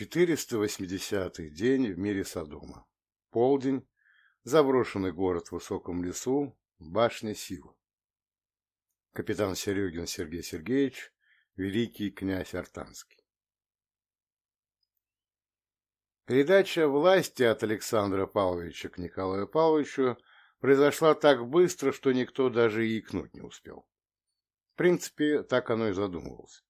480-й день в мире Содома. Полдень. Заброшенный город в высоком лесу. Башня сил. Капитан Серегин Сергей Сергеевич. Великий князь Артанский. Передача власти от Александра Павловича к Николаю Павловичу произошла так быстро, что никто даже и икнуть не успел. В принципе, так оно и задумывалось.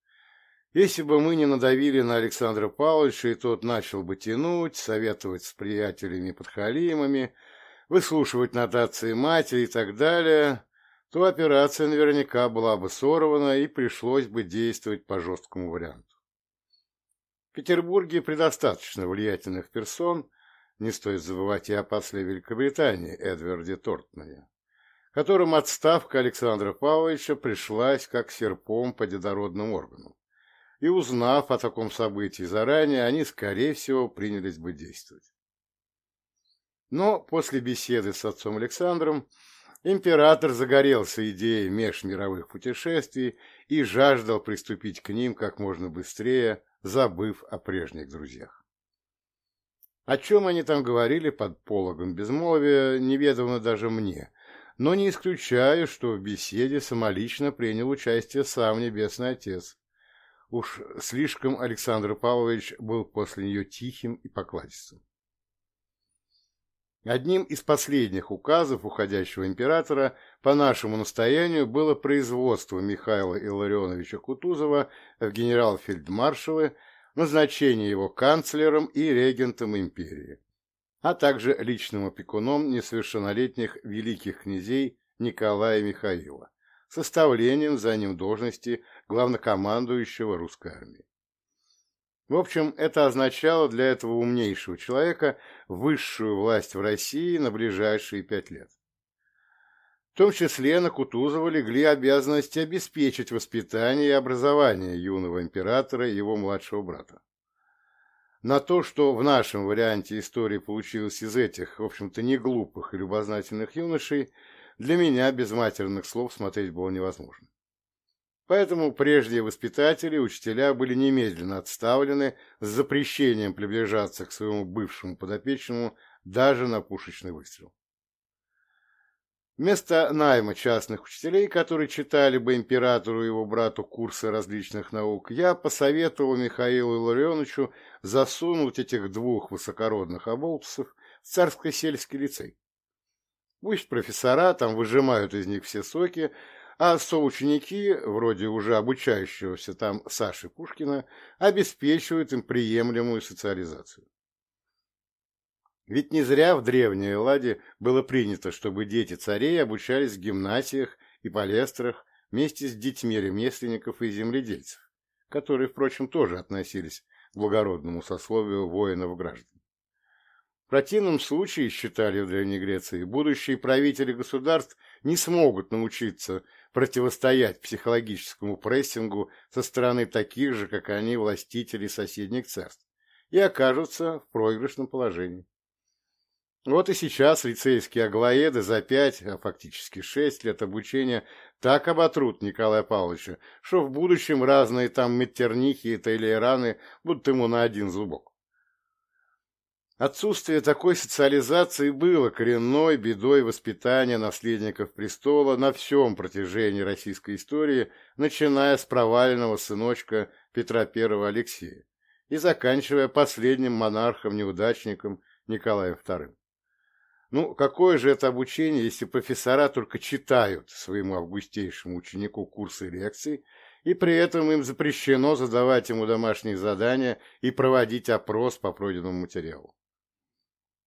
Если бы мы не надавили на Александра Павловича, и тот начал бы тянуть, советовать с приятелями-подхалимами, выслушивать нотации матери и так далее, то операция наверняка была бы сорвана и пришлось бы действовать по жесткому варианту. В Петербурге предостаточно влиятельных персон, не стоит забывать и о после Великобритании Эдварде Тортмане, которым отставка Александра Павловича пришлась как серпом по дедородным органам и, узнав о таком событии заранее, они, скорее всего, принялись бы действовать. Но после беседы с отцом Александром император загорелся идеей межмировых путешествий и жаждал приступить к ним как можно быстрее, забыв о прежних друзьях. О чем они там говорили под пологом безмолвия, неведомо даже мне, но не исключаю, что в беседе самолично принял участие сам Небесный Отец, Уж слишком Александр Павлович был после нее тихим и покладистым. Одним из последних указов уходящего императора по нашему настоянию было производство Михаила Илларионовича Кутузова в генерал-фельдмаршалы, назначение его канцлером и регентом империи, а также личным опекуном несовершеннолетних великих князей Николая и Михаила составлением за ним должности главнокомандующего русской армии. В общем, это означало для этого умнейшего человека высшую власть в России на ближайшие пять лет. В том числе на Кутузова легли обязанности обеспечить воспитание и образование юного императора и его младшего брата. На то, что в нашем варианте истории получилось из этих, в общем-то, не глупых и любознательных юношей, для меня без матерных слов смотреть было невозможно. Поэтому прежние воспитатели учителя были немедленно отставлены с запрещением приближаться к своему бывшему подопечному даже на пушечный выстрел. Вместо найма частных учителей, которые читали бы императору и его брату курсы различных наук, я посоветовал Михаилу Илларионовичу засунуть этих двух высокородных оболтусов в царско-сельский лицей. Пусть профессора там выжимают из них все соки, а соученики, вроде уже обучающегося там Саши Пушкина, обеспечивают им приемлемую социализацию. Ведь не зря в древней Элладе было принято, чтобы дети царей обучались в гимнасиях и палестрах вместе с детьми ремесленников и земледельцев, которые, впрочем, тоже относились к благородному сословию воинов-граждан. В противном случае, считали в Древней Греции, будущие правители государств не смогут научиться противостоять психологическому прессингу со стороны таких же, как они, властителей соседних царств, и окажутся в проигрышном положении. Вот и сейчас лицейские аглоеды за пять, а фактически шесть лет обучения так оботрут Николая Павловича, что в будущем разные там меттернихи и тейлераны будут ему на один зубок. Отсутствие такой социализации было коренной бедой воспитания наследников престола на всем протяжении российской истории, начиная с проваленного сыночка Петра I Алексея и заканчивая последним монархом-неудачником Николаем II. Ну, какое же это обучение, если профессора только читают своему августейшему ученику курсы лекций, и при этом им запрещено задавать ему домашние задания и проводить опрос по пройденному материалу?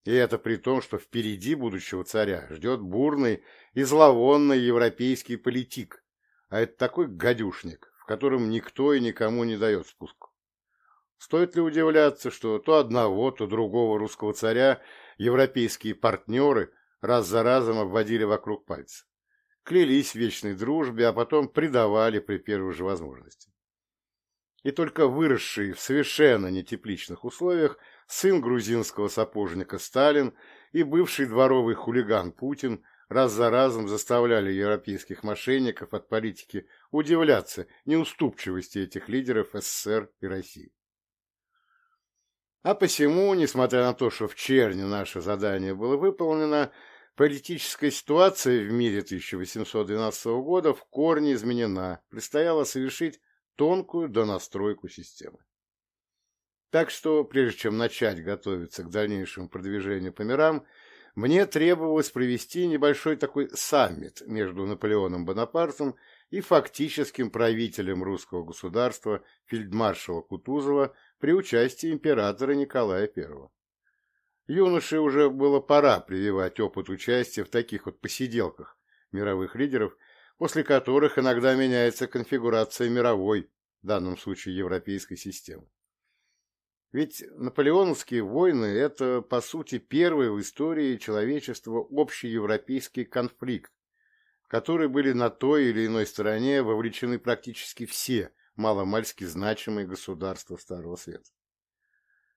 И это при том, что впереди будущего царя ждет бурный и зловонный европейский политик, а это такой гадюшник, в котором никто и никому не дает спуск. Стоит ли удивляться, что то одного, то другого русского царя европейские партнеры раз за разом обводили вокруг пальца, клялись в вечной дружбе, а потом предавали при первой же возможности. И только выросший в совершенно нетепличных условиях сын грузинского сапожника Сталин и бывший дворовый хулиган Путин раз за разом заставляли европейских мошенников от политики удивляться неуступчивости этих лидеров СССР и России. А посему, несмотря на то, что в черне наше задание было выполнено, политическая ситуация в мире 1812 года в корне изменена, предстояло совершить тонкую донастройку системы. Так что, прежде чем начать готовиться к дальнейшему продвижению по мирам, мне требовалось провести небольшой такой саммит между Наполеоном Бонапартом и фактическим правителем русского государства фельдмаршала Кутузова при участии императора Николая I. Юноше уже было пора прививать опыт участия в таких вот посиделках мировых лидеров, после которых иногда меняется конфигурация мировой, в данном случае европейской системы. Ведь наполеоновские войны – это, по сути, первый в истории человечества общеевропейский конфликт, в который были на той или иной стороне вовлечены практически все маломальски значимые государства Старого Света.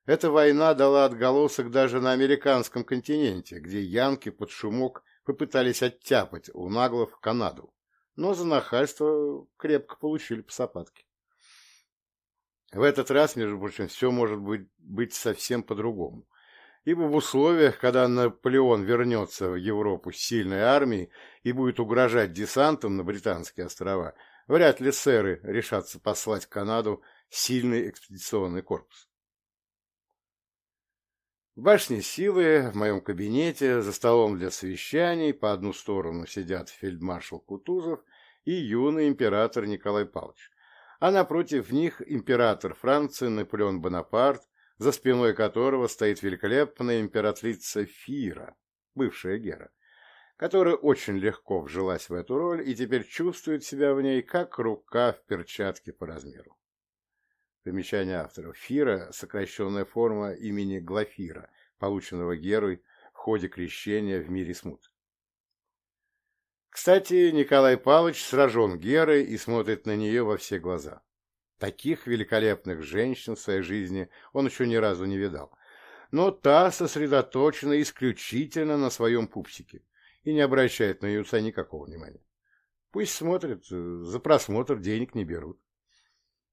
Эта война дала отголосок даже на американском континенте, где янки под шумок попытались оттяпать у наглов Канаду, но за нахальство крепко получили по сапатке. В этот раз, между прочим, все может быть, быть совсем по-другому. Ибо в условиях, когда Наполеон вернется в Европу с сильной армией и будет угрожать десантом на Британские острова, вряд ли сэры решатся послать в Канаду сильный экспедиционный корпус. В башне силы, в моем кабинете, за столом для совещаний, по одну сторону сидят фельдмаршал Кутузов и юный император Николай Павлович а напротив них император Франции Наполеон Бонапарт, за спиной которого стоит великолепная императрица Фира, бывшая Гера, которая очень легко вжилась в эту роль и теперь чувствует себя в ней как рука в перчатке по размеру. Примечание автора. Фира – сокращенная форма имени Глафира, полученного Герой в ходе крещения в мире смут. Кстати, Николай Павлович сражен Герой и смотрит на нее во все глаза. Таких великолепных женщин в своей жизни он еще ни разу не видал. Но та сосредоточена исключительно на своем пупсике и не обращает на отца никакого внимания. Пусть смотрит, за просмотр денег не берут.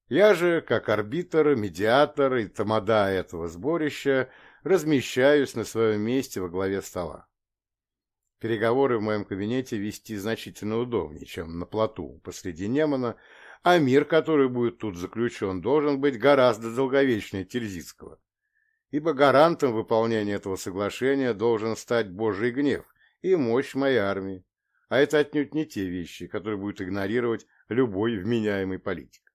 Я же, как арбитр, медиатор и тамада этого сборища, размещаюсь на своем месте во главе стола. Переговоры в моем кабинете вести значительно удобнее, чем на плоту посреди Немана, а мир, который будет тут заключен, должен быть гораздо долговечнее Тильзитского. Ибо гарантом выполнения этого соглашения должен стать Божий гнев и мощь моей армии, а это отнюдь не те вещи, которые будет игнорировать любой вменяемый политик.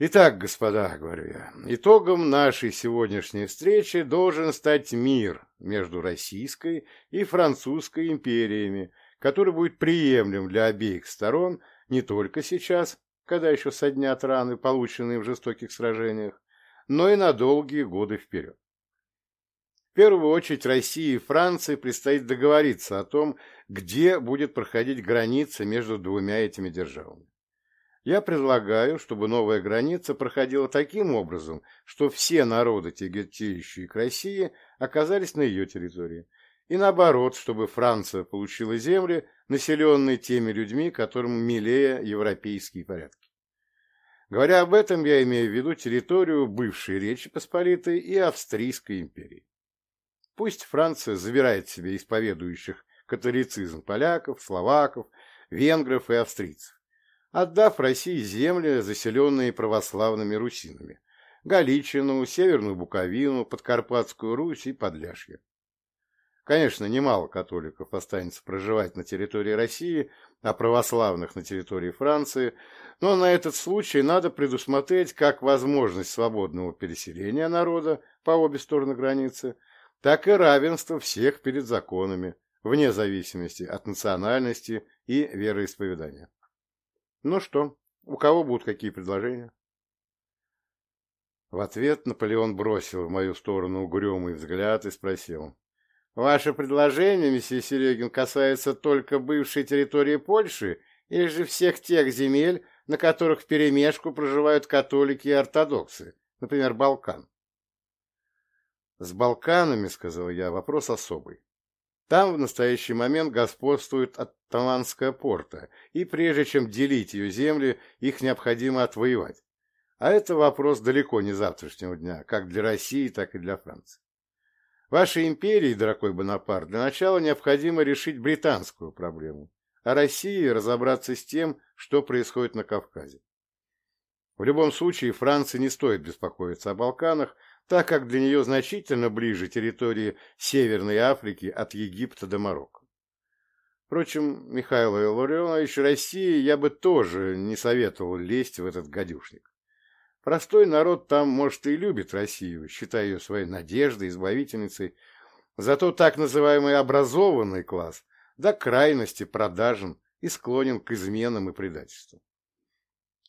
Итак, господа, говорю я, итогом нашей сегодняшней встречи должен стать мир между Российской и Французской империями, который будет приемлем для обеих сторон не только сейчас, когда еще соднят раны, полученные в жестоких сражениях, но и на долгие годы вперед. В первую очередь России и Франции предстоит договориться о том, где будет проходить граница между двумя этими державами. Я предлагаю, чтобы новая граница проходила таким образом, что все народы, тяготеющие к России, оказались на ее территории. И наоборот, чтобы Франция получила земли, населенные теми людьми, которым милее европейские порядки. Говоря об этом, я имею в виду территорию бывшей Речи Посполитой и Австрийской империи. Пусть Франция забирает себе исповедующих католицизм поляков, словаков, венгров и австрийцев отдав России земли, заселенные православными русинами, Галичину, Северную Буковину, Подкарпатскую Русь и Подляшье. Конечно, немало католиков останется проживать на территории России, а православных на территории Франции, но на этот случай надо предусмотреть как возможность свободного переселения народа по обе стороны границы, так и равенство всех перед законами, вне зависимости от национальности и вероисповедания. Ну что, у кого будут какие предложения? В ответ Наполеон бросил в мою сторону угрюмый взгляд и спросил. «Ваше предложение, месье Серегин, касается только бывшей территории Польши или же всех тех земель, на которых вперемешку проживают католики и ортодоксы, например, Балкан?» «С Балканами, — сказал я, — вопрос особый. Там в настоящий момент господствует Оттаманская порта, и прежде чем делить ее земли, их необходимо отвоевать. А это вопрос далеко не завтрашнего дня, как для России, так и для Франции. Вашей империи, дорогой Бонапарт, для начала необходимо решить британскую проблему, а России разобраться с тем, что происходит на Кавказе. В любом случае, Франции не стоит беспокоиться о Балканах, так как для нее значительно ближе территории Северной Африки от Египта до Марокко. Впрочем, Михаил Илларионович, России я бы тоже не советовал лезть в этот гадюшник. Простой народ там, может, и любит Россию, считая ее своей надеждой, избавительницей, зато так называемый образованный класс до крайности продажен и склонен к изменам и предательству.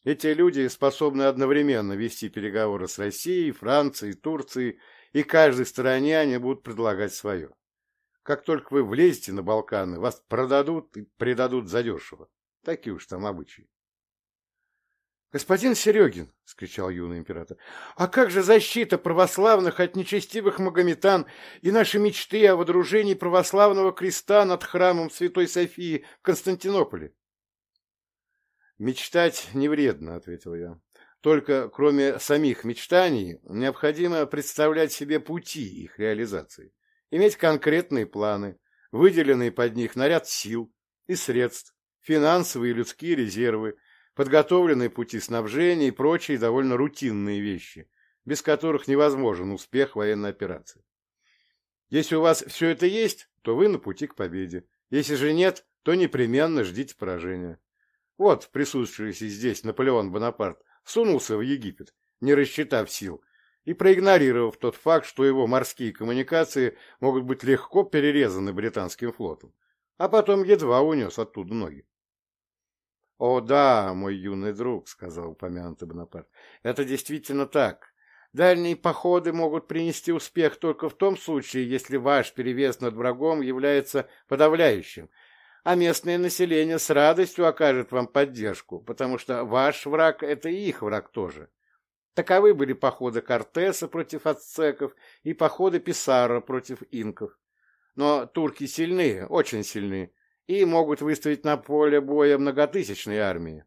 Эти люди способны одновременно вести переговоры с Россией, Францией, Турцией, и каждой стороне они будут предлагать свое. Как только вы влезете на Балканы, вас продадут и предадут задешево. Такие уж там обычаи. «Господин Серегин!» — скричал юный император. «А как же защита православных от нечестивых магометан и наши мечты о водружении православного креста над храмом Святой Софии в Константинополе?» «Мечтать не вредно», — ответил я. «Только, кроме самих мечтаний, необходимо представлять себе пути их реализации, иметь конкретные планы, выделенные под них наряд сил и средств, финансовые и людские резервы, подготовленные пути снабжения и прочие довольно рутинные вещи, без которых невозможен успех военной операции. Если у вас все это есть, то вы на пути к победе. Если же нет, то непременно ждите поражения. Вот присутствующий здесь Наполеон Бонапарт сунулся в Египет, не рассчитав сил, и проигнорировав тот факт, что его морские коммуникации могут быть легко перерезаны британским флотом, а потом едва унес оттуда ноги. — О да, мой юный друг, — сказал упомянутый Бонапарт, — это действительно так. Дальние походы могут принести успех только в том случае, если ваш перевес над врагом является подавляющим, а местное население с радостью окажет вам поддержку, потому что ваш враг – это и их враг тоже. Таковы были походы Кортеса против ацтеков и походы Писара против инков. Но турки сильны, очень сильны, и могут выставить на поле боя многотысячные армии.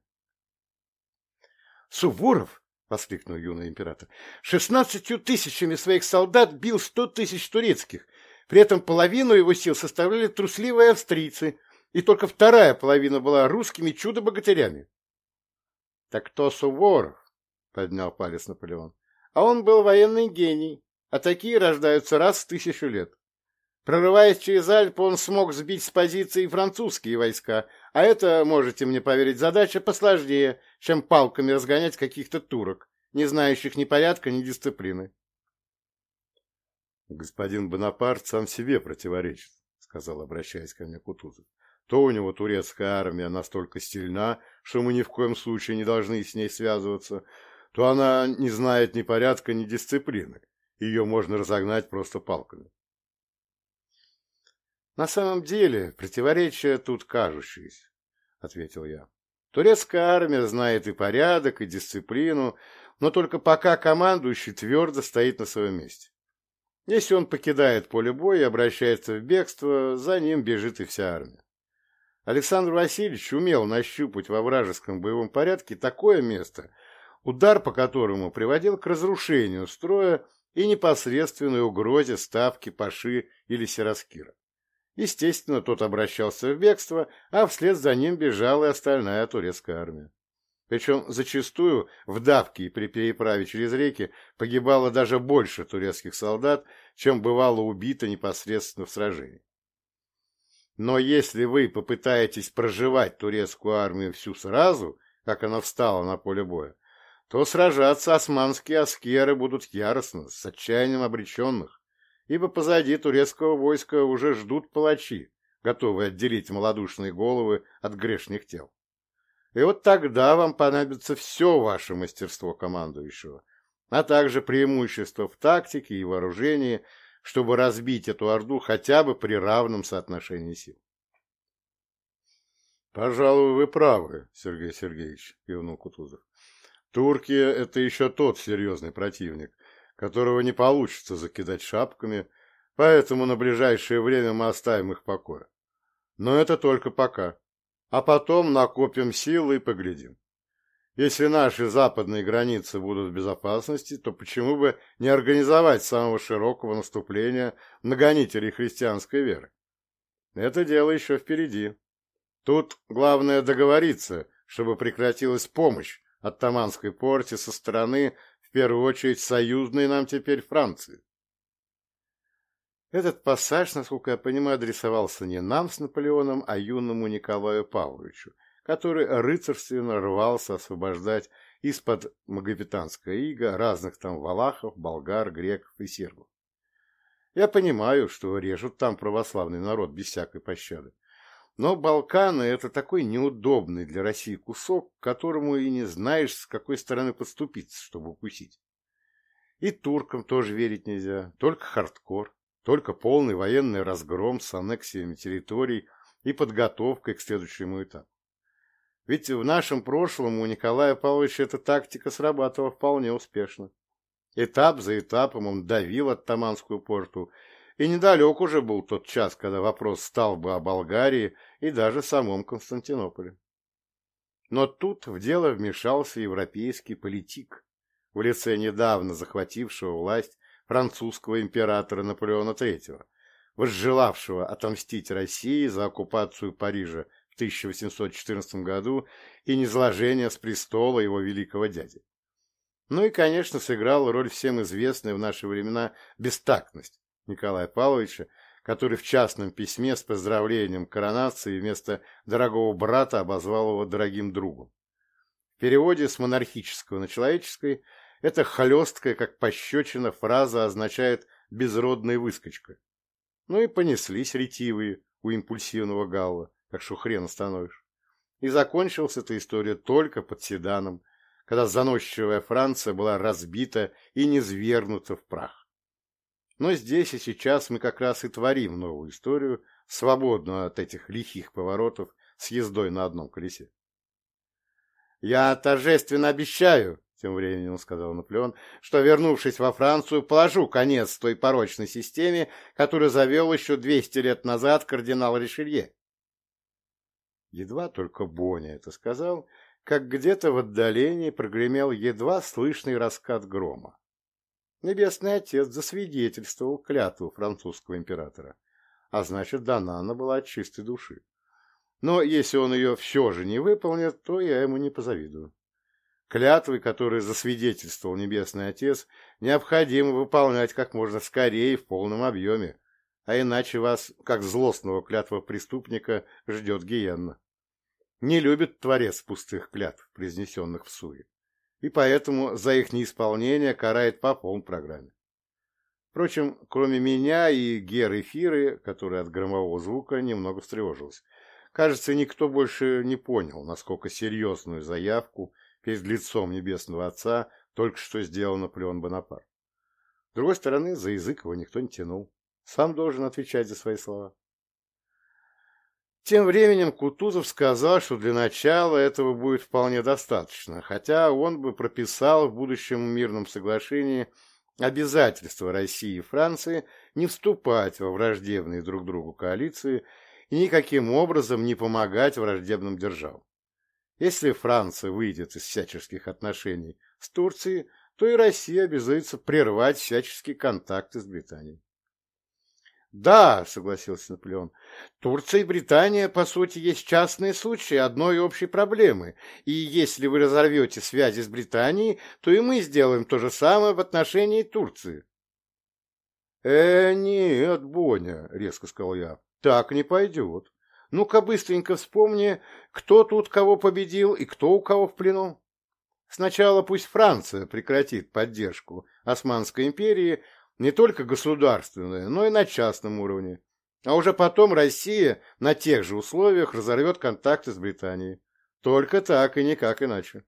«Суворов!» — воскликнул юный император. «Шестнадцатью тысячами своих солдат бил сто тысяч турецких. При этом половину его сил составляли трусливые австрийцы, и только вторая половина была русскими чудо-богатырями. — Так кто Суворов? — поднял палец Наполеон. — А он был военный гений, а такие рождаются раз в тысячу лет. Прорываясь через Альпы, он смог сбить с позиции французские войска, а это, можете мне поверить, задача посложнее, чем палками разгонять каких-то турок, не знающих ни порядка, ни дисциплины. — Господин Бонапарт сам себе противоречит, — сказал, обращаясь ко мне Кутузов. То у него турецкая армия настолько сильна, что мы ни в коем случае не должны с ней связываться, то она не знает ни порядка, ни дисциплины. Ее можно разогнать просто палками. На самом деле, противоречия тут кажущиеся, — ответил я. Турецкая армия знает и порядок, и дисциплину, но только пока командующий твердо стоит на своем месте. Если он покидает поле боя и обращается в бегство, за ним бежит и вся армия. Александр Васильевич умел нащупать во вражеском боевом порядке такое место, удар по которому приводил к разрушению строя и непосредственной угрозе ставки Паши или Сираскира. Естественно, тот обращался в бегство, а вслед за ним бежала и остальная турецкая армия. Причем зачастую в давке и при переправе через реки погибало даже больше турецких солдат, чем бывало убито непосредственно в сражении. Но если вы попытаетесь проживать турецкую армию всю сразу, как она встала на поле боя, то сражаться османские аскеры будут яростно, с отчаянием обреченных, ибо позади турецкого войска уже ждут палачи, готовые отделить малодушные головы от грешных тел. И вот тогда вам понадобится все ваше мастерство командующего, а также преимущество в тактике и вооружении, чтобы разбить эту орду хотя бы при равном соотношении сил. «Пожалуй, вы правы, Сергей Сергеевич», — кивнул Кутузов. «Турки — это еще тот серьезный противник, которого не получится закидать шапками, поэтому на ближайшее время мы оставим их в покое. Но это только пока. А потом накопим силы и поглядим. Если наши западные границы будут в безопасности, то почему бы не организовать самого широкого наступления на гонителей христианской веры? Это дело еще впереди. Тут главное договориться, чтобы прекратилась помощь от Таманской порте со стороны, в первую очередь, союзной нам теперь Франции. Этот пассаж, насколько я понимаю, адресовался не нам с Наполеоном, а юному Николаю Павловичу, который рыцарственно рвался освобождать из-под магометанского ига разных там валахов, болгар, греков и сербов. Я понимаю, что режут там православный народ без всякой пощады. Но Балканы — это такой неудобный для России кусок, к которому и не знаешь, с какой стороны подступиться, чтобы укусить. И туркам тоже верить нельзя, только хардкор. Только полный военный разгром с аннексиями территорий и подготовкой к следующему этапу. Ведь в нашем прошлом у Николая Павловича эта тактика срабатывала вполне успешно. Этап за этапом он давил оттаманскую порту, и недалек уже был тот час, когда вопрос стал бы о Болгарии и даже самом Константинополе. Но тут в дело вмешался европейский политик, в лице недавно захватившего власть французского императора Наполеона III, возжелавшего отомстить России за оккупацию Парижа 1814 году и низложение с престола его великого дяди. Ну и, конечно, сыграл роль всем известная в наши времена бестактность Николая Павловича, который в частном письме с поздравлением коронации вместо дорогого брата обозвал его дорогим другом. В переводе с монархического на человеческий эта холесткая, как пощечина, фраза означает «безродная выскочка». Ну и понеслись ретивые у импульсивного Галла, так что хрен остановишь. И закончилась эта история только под седаном, когда заносчивая Франция была разбита и низвергнута в прах. Но здесь и сейчас мы как раз и творим новую историю, свободную от этих лихих поворотов с ездой на одном колесе. «Я торжественно обещаю», тем временем сказал Наполеон, что, вернувшись во Францию, положу конец той порочной системе, которую завел еще 200 лет назад кардинал Ришелье. Едва только Боня это сказал, как где-то в отдалении прогремел едва слышный раскат грома. Небесный Отец засвидетельствовал клятву французского императора, а значит, дана была от чистой души. Но если он ее все же не выполнит, то я ему не позавидую. Клятвы, которые засвидетельствовал Небесный Отец, необходимо выполнять как можно скорее и в полном объеме, а иначе вас, как злостного клятва преступника, ждет гиенна. Не любит Творец пустых клятв, произнесенных в суе, и поэтому за их неисполнение карает по полной программе. Впрочем, кроме меня и Геры Фиры, который от громового звука немного встревожился, кажется, никто больше не понял, насколько серьезную заявку перед лицом Небесного Отца только что сделал Наполеон Бонапарт. С другой стороны, за язык его никто не тянул. Сам должен отвечать за свои слова. Тем временем Кутузов сказал, что для начала этого будет вполне достаточно, хотя он бы прописал в будущем мирном соглашении обязательство России и Франции не вступать во враждебные друг другу коалиции и никаким образом не помогать враждебным державам. Если Франция выйдет из всяческих отношений с Турцией, то и Россия обязуется прервать всяческие контакты с Британией. Да, согласился Наполеон, Турция и Британия, по сути, есть частные случаи одной общей проблемы, и если вы разорвете связи с Британией, то и мы сделаем то же самое в отношении Турции. «Э, нет, Боня», — резко сказал я, — «так не пойдет. Ну-ка быстренько вспомни, кто тут кого победил и кто у кого в плену. Сначала пусть Франция прекратит поддержку Османской империи не только государственной, но и на частном уровне. А уже потом Россия на тех же условиях разорвет контакты с Британией. Только так и никак иначе.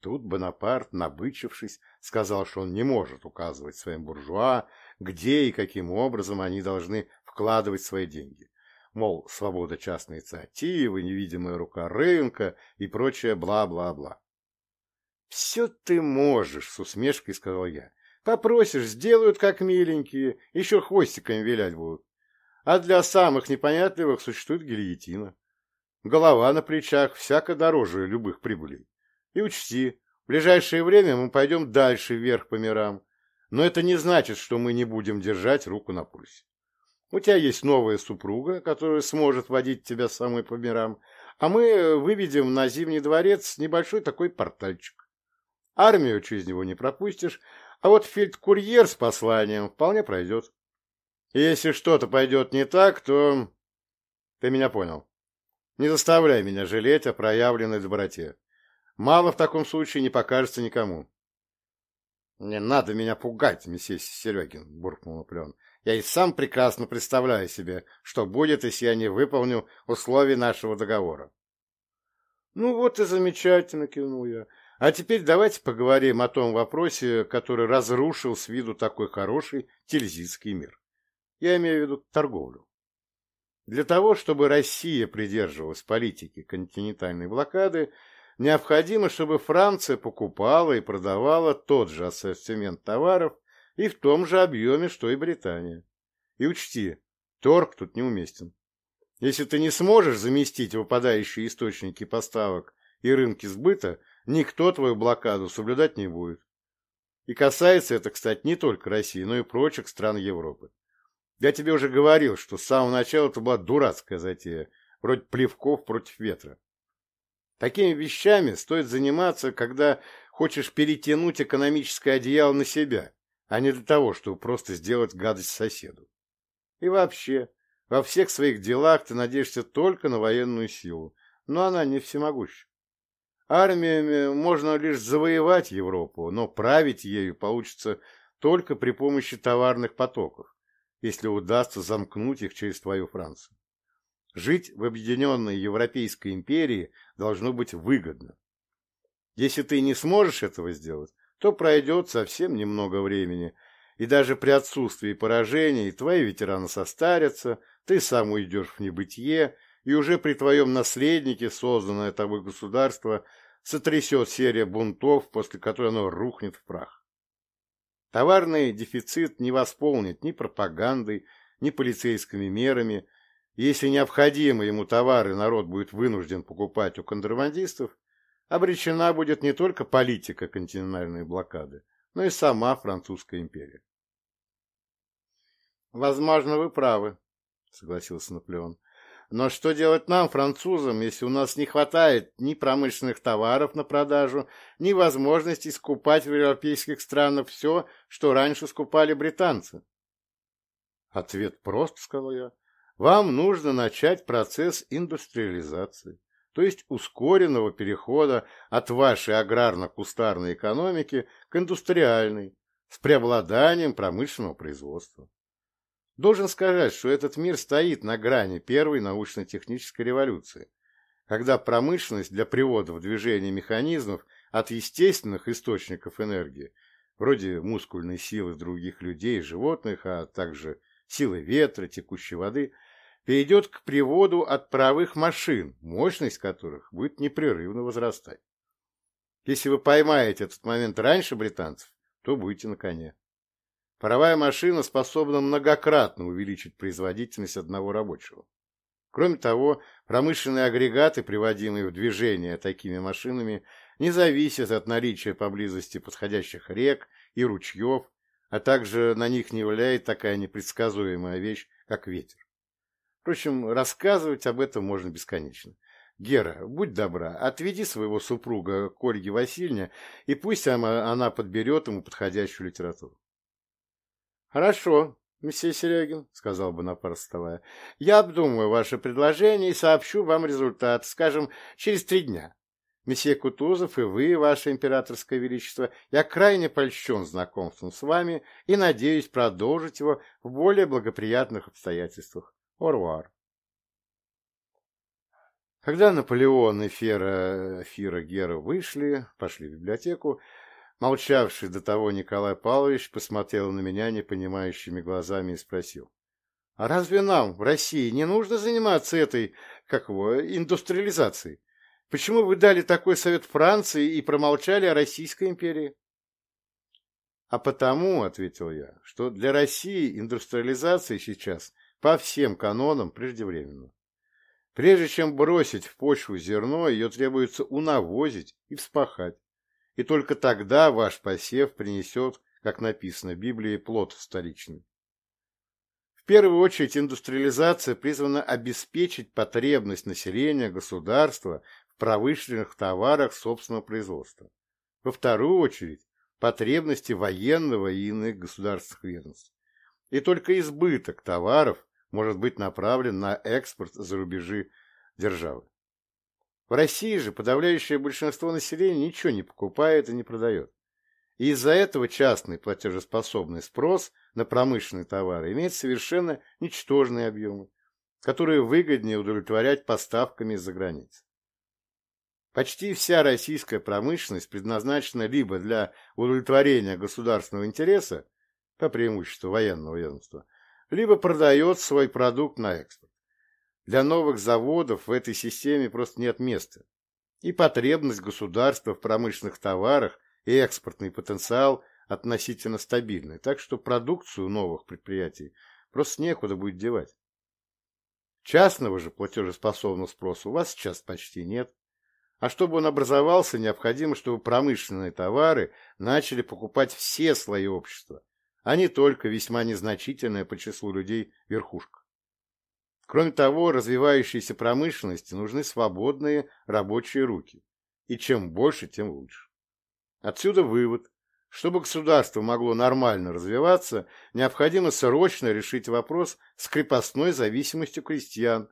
Тут Бонапарт, набычившись, сказал, что он не может указывать своим буржуа, где и каким образом они должны вкладывать свои деньги мол, свобода частной инициативы, невидимая рука рынка и прочее бла-бла-бла. «Все ты можешь», — с усмешкой сказал я. «Попросишь, сделают как миленькие, еще хвостиками вилять будут. А для самых непонятливых существует гильотина. Голова на плечах всяко дороже любых прибылей. И учти, в ближайшее время мы пойдем дальше вверх по мирам. Но это не значит, что мы не будем держать руку на пульсе. У тебя есть новая супруга, которая сможет водить тебя самой по мирам, а мы выведем на Зимний дворец небольшой такой портальчик. Армию через него не пропустишь, а вот фельдкурьер с посланием вполне пройдет. Если что-то пойдет не так, то... Ты меня понял. Не заставляй меня жалеть о проявленной доброте. Мало в таком случае не покажется никому. — Не надо меня пугать, месье Серегин, — буркнул Наполеон. — Я и сам прекрасно представляю себе, что будет, если я не выполню условия нашего договора. — Ну вот и замечательно, — кивнул я. — А теперь давайте поговорим о том вопросе, который разрушил с виду такой хороший тильзитский мир. Я имею в виду торговлю. Для того, чтобы Россия придерживалась политики континентальной блокады, необходимо, чтобы Франция покупала и продавала тот же ассортимент товаров и в том же объеме, что и Британия. И учти, торг тут неуместен. Если ты не сможешь заместить выпадающие источники поставок и рынки сбыта, никто твою блокаду соблюдать не будет. И касается это, кстати, не только России, но и прочих стран Европы. Я тебе уже говорил, что с самого начала это была дурацкая затея, вроде плевков против ветра. Такими вещами стоит заниматься, когда хочешь перетянуть экономическое одеяло на себя, а не для того, чтобы просто сделать гадость соседу. И вообще, во всех своих делах ты надеешься только на военную силу, но она не всемогуща. Армиями можно лишь завоевать Европу, но править ею получится только при помощи товарных потоков, если удастся замкнуть их через твою Францию. Жить в объединенной Европейской империи должно быть выгодно. Если ты не сможешь этого сделать, то пройдет совсем немного времени, и даже при отсутствии поражений твои ветераны состарятся, ты сам уйдешь в небытие, и уже при твоем наследнике созданное тобой государство сотрясет серия бунтов, после которой оно рухнет в прах. Товарный дефицит не восполнит ни пропагандой, ни полицейскими мерами. Если необходимые ему товары народ будет вынужден покупать у контрабандистов, обречена будет не только политика континентальной блокады, но и сама Французская империя. «Возможно, вы правы», — согласился Наполеон. Но что делать нам, французам, если у нас не хватает ни промышленных товаров на продажу, ни возможности скупать в европейских странах все, что раньше скупали британцы? Ответ прост, сказал я. Вам нужно начать процесс индустриализации, то есть ускоренного перехода от вашей аграрно-кустарной экономики к индустриальной, с преобладанием промышленного производства. Должен сказать, что этот мир стоит на грани первой научно-технической революции, когда промышленность для привода в движение механизмов от естественных источников энергии, вроде мускульной силы других людей и животных, а также силы ветра, текущей воды, перейдет к приводу от правых машин, мощность которых будет непрерывно возрастать. Если вы поймаете этот момент раньше британцев, то будете на коне. Паровая машина способна многократно увеличить производительность одного рабочего. Кроме того, промышленные агрегаты, приводимые в движение такими машинами, не зависят от наличия поблизости подходящих рек и ручьев, а также на них не влияет такая непредсказуемая вещь, как ветер. Впрочем, рассказывать об этом можно бесконечно. Гера, будь добра, отведи своего супруга к Ольге Васильевне, и пусть она, подберет ему подходящую литературу. — Хорошо, месье Серегин, — сказал Бонапарт, вставая. — Я обдумаю ваше предложение и сообщу вам результат, скажем, через три дня. Месье Кутузов и вы, ваше императорское величество, я крайне польщен знакомством с вами и надеюсь продолжить его в более благоприятных обстоятельствах. Орвар. Когда Наполеон и Фера, Фира Гера вышли, пошли в библиотеку, Молчавший до того Николай Павлович посмотрел на меня непонимающими глазами и спросил. — А разве нам в России не нужно заниматься этой, как его, индустриализацией? Почему вы дали такой совет Франции и промолчали о Российской империи? — А потому, — ответил я, — что для России индустриализация сейчас по всем канонам преждевременно. Прежде чем бросить в почву зерно, ее требуется унавозить и вспахать. И только тогда ваш посев принесет, как написано в Библии, плод столичный. В первую очередь индустриализация призвана обеспечить потребность населения государства в промышленных товарах собственного производства. Во вторую очередь потребности военного и иных государственных ведомств. И только избыток товаров может быть направлен на экспорт за рубежи державы. В России же подавляющее большинство населения ничего не покупает и не продает. И из-за этого частный платежеспособный спрос на промышленные товары имеет совершенно ничтожные объемы, которые выгоднее удовлетворять поставками из-за границы. Почти вся российская промышленность предназначена либо для удовлетворения государственного интереса, по преимуществу военного ведомства, либо продает свой продукт на экспорт. Для новых заводов в этой системе просто нет места. И потребность государства в промышленных товарах и экспортный потенциал относительно стабильны, так что продукцию новых предприятий просто некуда будет девать. Частного же платежеспособного спроса у вас сейчас почти нет. А чтобы он образовался, необходимо, чтобы промышленные товары начали покупать все слои общества, а не только весьма незначительная по числу людей верхушка. Кроме того, развивающейся промышленности нужны свободные рабочие руки, и чем больше, тем лучше. Отсюда вывод. Чтобы государство могло нормально развиваться, необходимо срочно решить вопрос с крепостной зависимостью крестьян,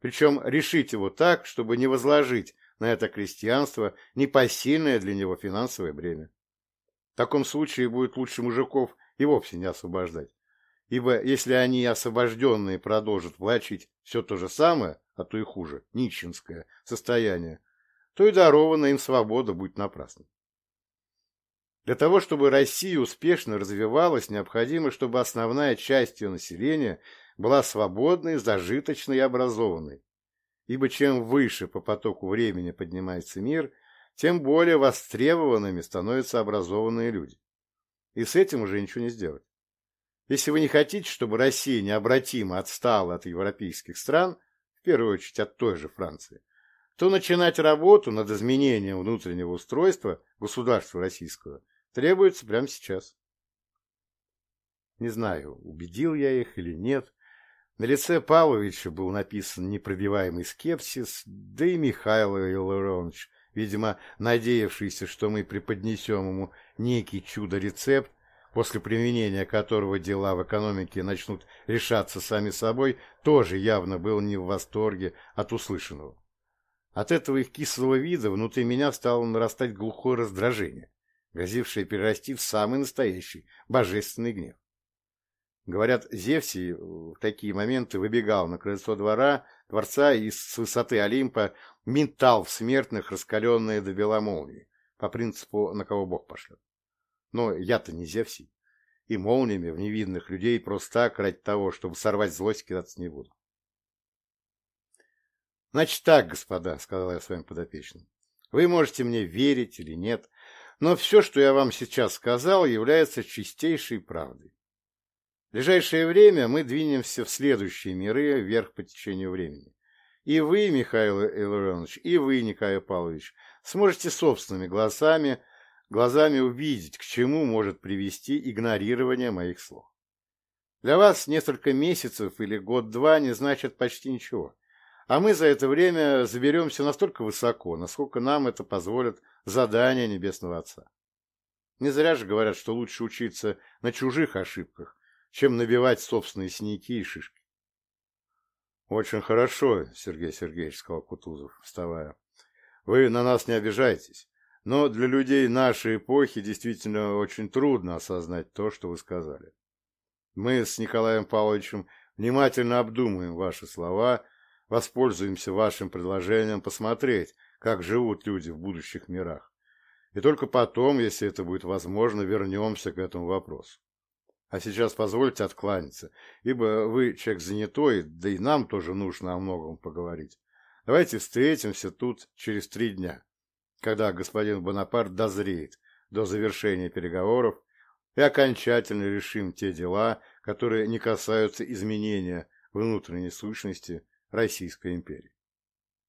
причем решить его так, чтобы не возложить на это крестьянство непосильное для него финансовое бремя. В таком случае будет лучше мужиков и вовсе не освобождать. Ибо если они освобожденные продолжат влачить все то же самое, а то и хуже, нищенское состояние, то и дарованная им свобода будет напрасной. Для того, чтобы Россия успешно развивалась, необходимо, чтобы основная часть ее населения была свободной, зажиточной и образованной. Ибо чем выше по потоку времени поднимается мир, тем более востребованными становятся образованные люди. И с этим уже ничего не сделать. Если вы не хотите, чтобы Россия необратимо отстала от европейских стран, в первую очередь от той же Франции, то начинать работу над изменением внутреннего устройства государства российского требуется прямо сейчас. Не знаю, убедил я их или нет. На лице Павловича был написан непробиваемый скепсис, да и Михаил Илларонович видимо, надеявшийся, что мы преподнесем ему некий чудо-рецепт, после применения которого дела в экономике начнут решаться сами собой, тоже явно был не в восторге от услышанного. От этого их кислого вида внутри меня стало нарастать глухое раздражение, грозившее перерасти в самый настоящий божественный гнев. Говорят, Зевсий в такие моменты выбегал на крыльцо двора, дворца и с высоты Олимпа метал в смертных раскаленные до бела молнии, по принципу, на кого Бог пошлет. Но я-то не Зевсий, и молниями в невидных людей просто так, ради того, чтобы сорвать злость, кидаться не буду. «Значит так, господа», — сказал я своим подопечным, — «вы можете мне верить или нет, но все, что я вам сейчас сказал, является чистейшей правдой. В ближайшее время мы двинемся в следующие миры вверх по течению времени. И вы, Михаил Илларионович, и вы, Николай Павлович, сможете собственными глазами, глазами увидеть, к чему может привести игнорирование моих слов. Для вас несколько месяцев или год-два не значит почти ничего. А мы за это время заберемся настолько высоко, насколько нам это позволит задание Небесного Отца. Не зря же говорят, что лучше учиться на чужих ошибках, чем набивать собственные синяки и шишки. — Очень хорошо, Сергей Сергеевич, — сказал Кутузов, вставая. — Вы на нас не обижайтесь, но для людей нашей эпохи действительно очень трудно осознать то, что вы сказали. Мы с Николаем Павловичем внимательно обдумаем ваши слова, воспользуемся вашим предложением посмотреть, как живут люди в будущих мирах. И только потом, если это будет возможно, вернемся к этому вопросу. А сейчас позвольте откланяться, ибо вы человек занятой, да и нам тоже нужно о многом поговорить. Давайте встретимся тут через три дня, когда господин Бонапарт дозреет до завершения переговоров и окончательно решим те дела, которые не касаются изменения внутренней сущности Российской империи.